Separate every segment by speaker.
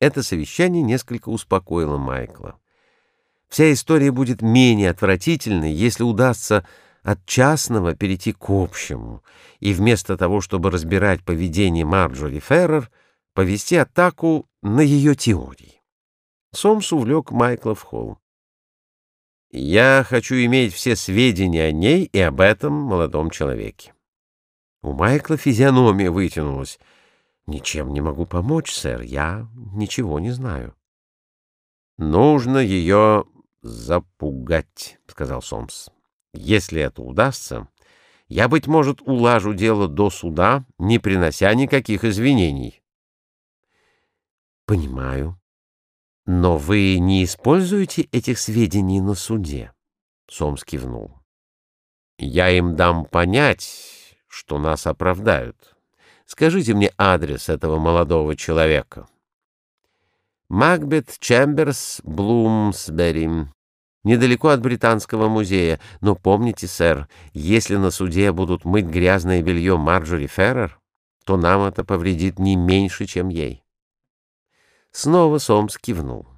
Speaker 1: Это совещание несколько успокоило Майкла. Вся история будет менее отвратительной, если удастся от частного перейти к общему, и вместо того, чтобы разбирать поведение Марджори Феррер, повести атаку на ее теории. Сомс увлек Майкла в холл. «Я хочу иметь все сведения о ней и об этом молодом человеке». У Майкла физиономия вытянулась. «Ничем не могу помочь, сэр. Я ничего не знаю». «Нужно ее запугать», — сказал Сомс. «Если это удастся, я, быть может, улажу дело до суда, не принося никаких извинений». «Понимаю. Но вы не используете этих сведений на суде?» Сомс кивнул. «Я им дам понять, что нас оправдают». Скажите мне адрес этого молодого человека. Макбет Чемберс, Блумсбери. Недалеко от Британского музея. Но помните, сэр, если на суде будут мыть грязное белье Марджори Феррер, то нам это повредит не меньше, чем ей. Снова Сомс кивнул.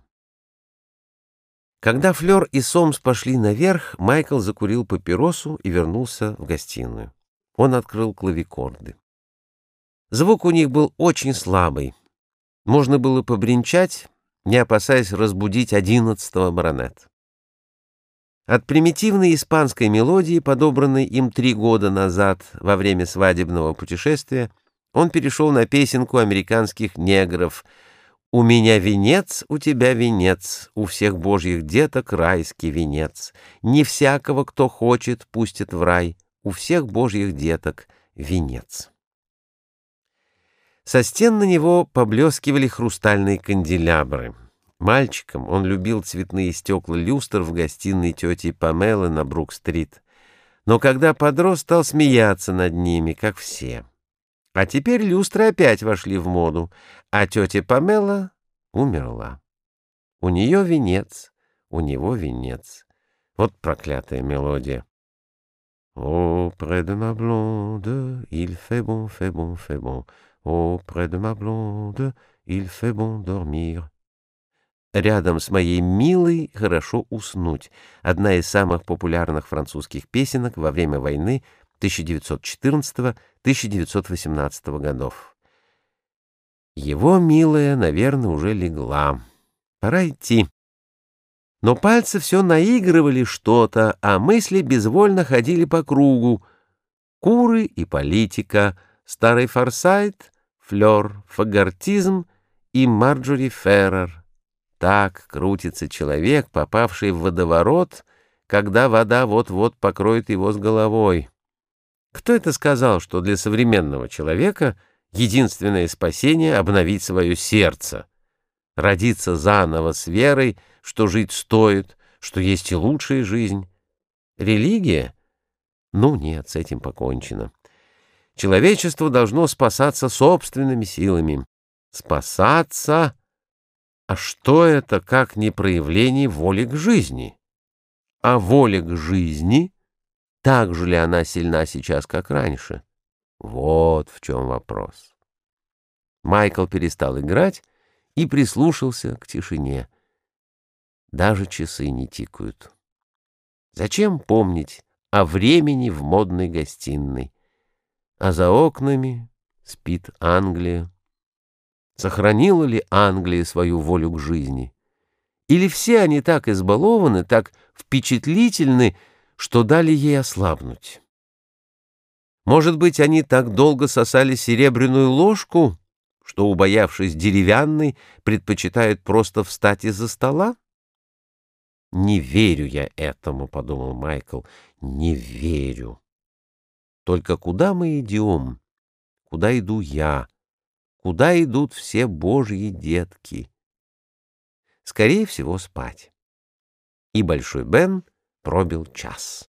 Speaker 1: Когда Флёр и Сомс пошли наверх, Майкл закурил папиросу и вернулся в гостиную. Он открыл клавикорды. Звук у них был очень слабый. Можно было побренчать, не опасаясь разбудить одиннадцатого баронет. От примитивной испанской мелодии, подобранной им три года назад во время свадебного путешествия, он перешел на песенку американских негров «У меня венец, у тебя венец, у всех божьих деток райский венец. Не всякого, кто хочет, пустит в рай, у всех божьих деток венец». Со стен на него поблескивали хрустальные канделябры. Мальчиком он любил цветные стекла люстр в гостиной тети Памелы на Брук-стрит. Но когда подрос, стал смеяться над ними, как все. А теперь люстры опять вошли в моду, а тетя Памела умерла. У нее венец, у него венец. Вот проклятая мелодия. «О, près de ma blonde, il fait bon, fait bon, fait bon». Auprès de ma blonde, il fait bon dormir. Рядом с моей милой хорошо уснуть. Одна из самых популярных французских песенок во время войны 1914-1918 годов. Его милая, наверное, уже легла. Пора идти. Но пальцы все наигрывали что-то, а мысли безвольно ходили по кругу. Куры и политика — старый Форсайт, Флёр, Фагортизм и Марджори Феррер. Так крутится человек, попавший в водоворот, когда вода вот-вот покроет его с головой. Кто это сказал, что для современного человека единственное спасение — обновить свое сердце, родиться заново с верой, что жить стоит, что есть и лучшая жизнь? Религия? Ну нет, с этим покончено. Человечество должно спасаться собственными силами. Спасаться? А что это, как не проявление воли к жизни? А воля к жизни? Так же ли она сильна сейчас, как раньше? Вот в чем вопрос. Майкл перестал играть и прислушался к тишине. Даже часы не тикают. Зачем помнить о времени в модной гостиной? А за окнами спит Англия. Сохранила ли Англия свою волю к жизни? Или все они так избалованы, так впечатлительны, что дали ей ослабнуть? Может быть, они так долго сосали серебряную ложку, что, убоявшись деревянной, предпочитают просто встать из-за стола? «Не верю я этому», — подумал Майкл, — «не верю». Только куда мы идем? Куда иду я? Куда идут все божьи детки? Скорее всего, спать. И Большой Бен пробил час.